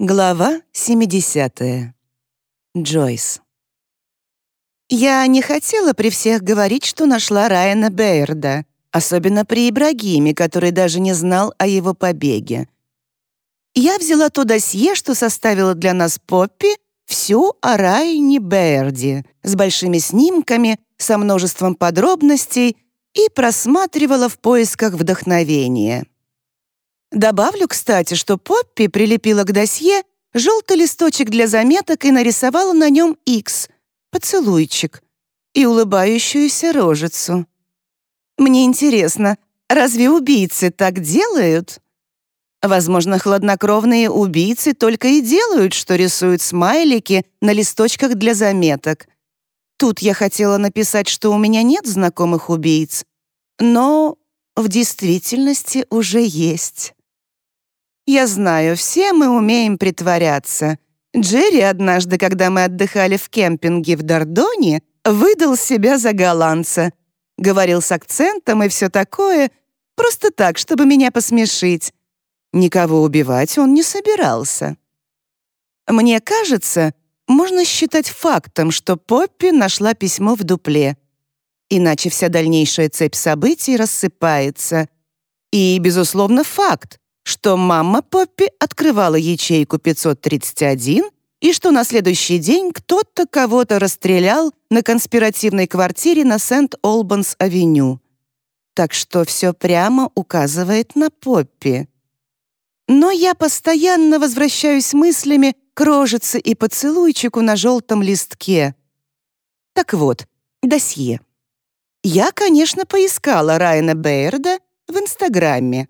Глава 70. Джойс. Я не хотела при всех говорить, что нашла Райана Бейерда, особенно при Ибрагиме, который даже не знал о его побеге. Я взяла то досье, что составила для нас Поппи, всю о Райане Бейерде, с большими снимками, со множеством подробностей и просматривала в поисках вдохновения. Добавлю, кстати, что Поппи прилепила к досье желтый листочек для заметок и нарисовала на нем X, поцелуйчик, и улыбающуюся рожицу. Мне интересно, разве убийцы так делают? Возможно, хладнокровные убийцы только и делают, что рисуют смайлики на листочках для заметок. Тут я хотела написать, что у меня нет знакомых убийц, но в действительности уже есть. Я знаю, все мы умеем притворяться. Джерри однажды, когда мы отдыхали в кемпинге в Дордоне, выдал себя за голландца. Говорил с акцентом и все такое, просто так, чтобы меня посмешить. Никого убивать он не собирался. Мне кажется, можно считать фактом, что Поппи нашла письмо в дупле. Иначе вся дальнейшая цепь событий рассыпается. И, безусловно, факт, что мама Поппи открывала ячейку 531 и что на следующий день кто-то кого-то расстрелял на конспиративной квартире на Сент-Олбанс-авеню. Так что все прямо указывает на Поппи. Но я постоянно возвращаюсь мыслями к рожице и поцелуйчику на желтом листке. Так вот, досье. Я, конечно, поискала Райана Бейерда в Инстаграме,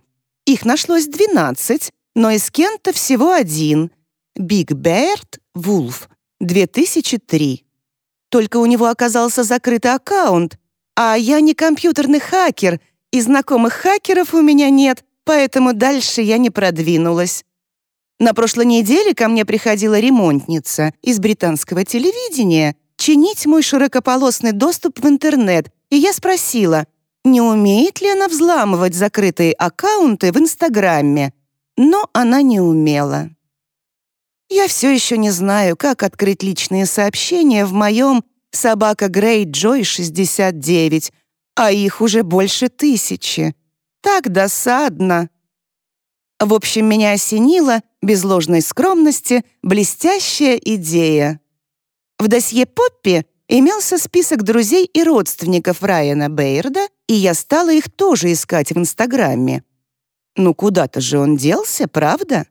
их нашлось 12, но из Кента всего один — Биг Берт Вулф, 2003. Только у него оказался закрытый аккаунт, а я не компьютерный хакер, и знакомых хакеров у меня нет, поэтому дальше я не продвинулась. На прошлой неделе ко мне приходила ремонтница из британского телевидения чинить мой широкополосный доступ в интернет, и я спросила — не умеет ли она взламывать закрытые аккаунты в Инстаграме, но она не умела. Я все еще не знаю, как открыть личные сообщения в моем «Собака Грей Джой 69», а их уже больше тысячи. Так досадно. В общем, меня осенила, без ложной скромности, блестящая идея. В досье Поппи имелся список друзей и родственников Райана Бейерда, и я стала их тоже искать в Инстаграме. Ну куда-то же он делся, правда?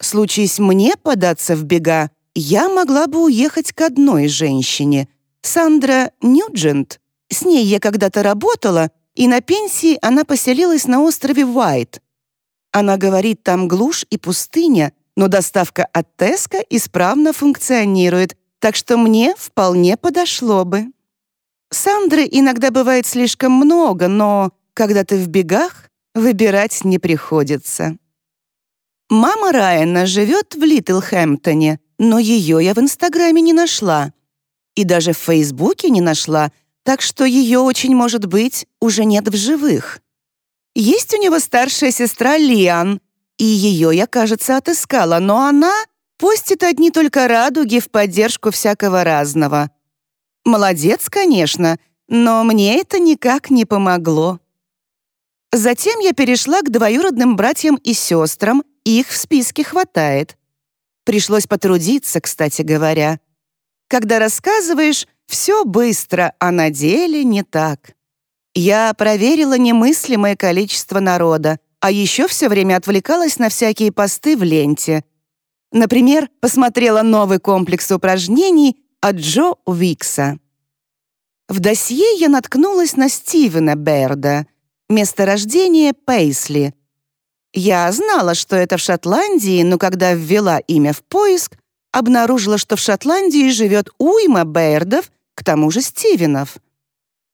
Случись мне податься в бега, я могла бы уехать к одной женщине, Сандра Ньюджент. С ней я когда-то работала, и на пенсии она поселилась на острове Уайт. Она говорит, там глушь и пустыня, но доставка от Теска исправно функционирует, так что мне вполне подошло бы. Сандры иногда бывает слишком много, но когда ты в бегах, выбирать не приходится. Мама Райана живет в Литлхэмптоне, но ее я в Инстаграме не нашла. И даже в Фейсбуке не нашла, так что ее, очень может быть, уже нет в живых. Есть у него старшая сестра Лиан, и ее я, кажется, отыскала, но она постит одни только радуги в поддержку всякого разного. Молодец, конечно, но мне это никак не помогло. Затем я перешла к двоюродным братьям и сестрам, их в списке хватает. Пришлось потрудиться, кстати говоря. Когда рассказываешь, все быстро, а на деле не так. Я проверила немыслимое количество народа, а еще все время отвлекалась на всякие посты в ленте — Например, посмотрела новый комплекс упражнений от Джо Уикса. В досье я наткнулась на Стивена Берда, место рождения Пейсли. Я знала, что это в Шотландии, но когда ввела имя в поиск, обнаружила, что в Шотландии живет уйма Бердов, к тому же Стивенов.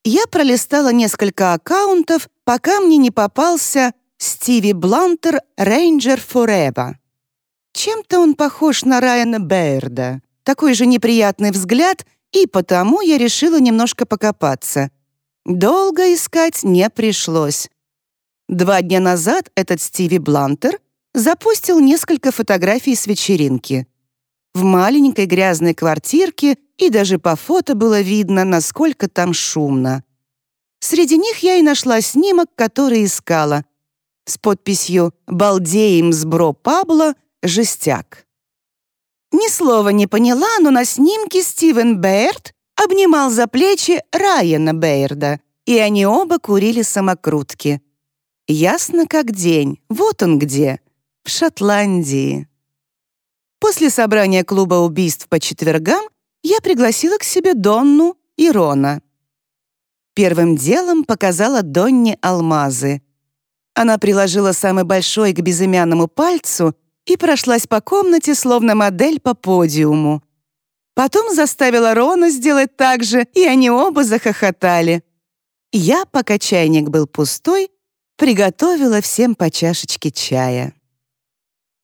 Я пролистала несколько аккаунтов, пока мне не попался Стиви Блантер Рейнджер Forever. Чем-то он похож на Райана Бейерда. Такой же неприятный взгляд, и потому я решила немножко покопаться. Долго искать не пришлось. Два дня назад этот Стиви Блантер запустил несколько фотографий с вечеринки. В маленькой грязной квартирке и даже по фото было видно, насколько там шумно. Среди них я и нашла снимок, который искала, с подписью «Балдеем с бро Пабло. Жестяк». Ни слова не поняла, но на снимке Стивен Бэйрд обнимал за плечи Райана Бэйрда, и они оба курили самокрутки. Ясно как день, вот он где, в Шотландии. После собрания клуба убийств по четвергам я пригласила к себе Донну и Рона. Первым делом показала Донне алмазы. Она приложила самый большой к безымянному пальцу и прошлась по комнате, словно модель по подиуму. Потом заставила Рона сделать так же, и они оба захохотали. Я, пока чайник был пустой, приготовила всем по чашечке чая.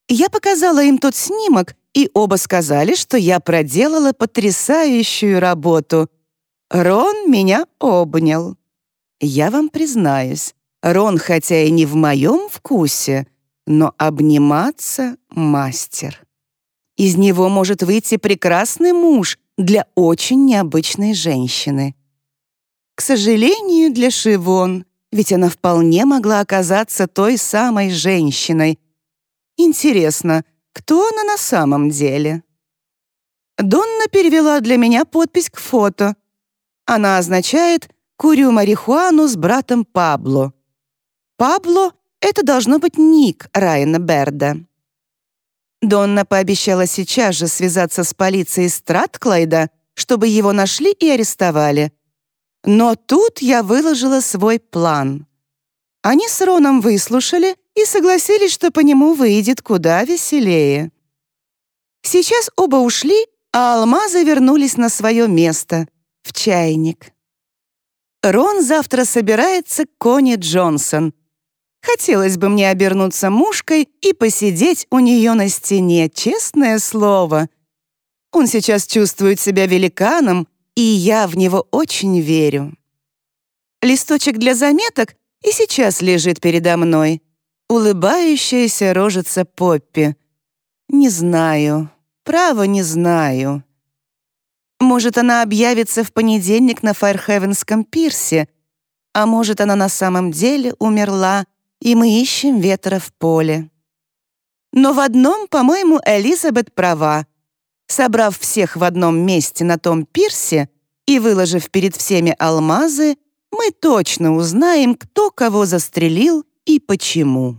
Я показала им тот снимок, и оба сказали, что я проделала потрясающую работу. Рон меня обнял. Я вам признаюсь, Рон хотя и не в моем вкусе, но обниматься — мастер. Из него может выйти прекрасный муж для очень необычной женщины. К сожалению, для Шивон, ведь она вполне могла оказаться той самой женщиной. Интересно, кто она на самом деле? Донна перевела для меня подпись к фото. Она означает «Курю марихуану с братом Пабло». Пабло — это должно быть ник Райана Берда. Донна пообещала сейчас же связаться с полицией Стратклайда, чтобы его нашли и арестовали. Но тут я выложила свой план. Они с Роном выслушали и согласились, что по нему выйдет куда веселее. Сейчас оба ушли, а алмазы вернулись на свое место — в чайник. Рон завтра собирается к Кони Джонсон, Хотелось бы мне обернуться мушкой и посидеть у нее на стене, честное слово. Он сейчас чувствует себя великаном, и я в него очень верю. Листочек для заметок и сейчас лежит передо мной. Улыбающаяся рожица Поппи. Не знаю, право не знаю. Может, она объявится в понедельник на Файрхевенском пирсе, а может, она на самом деле умерла, и мы ищем ветра в поле. Но в одном, по-моему, Элизабет права. Собрав всех в одном месте на том пирсе и выложив перед всеми алмазы, мы точно узнаем, кто кого застрелил и почему.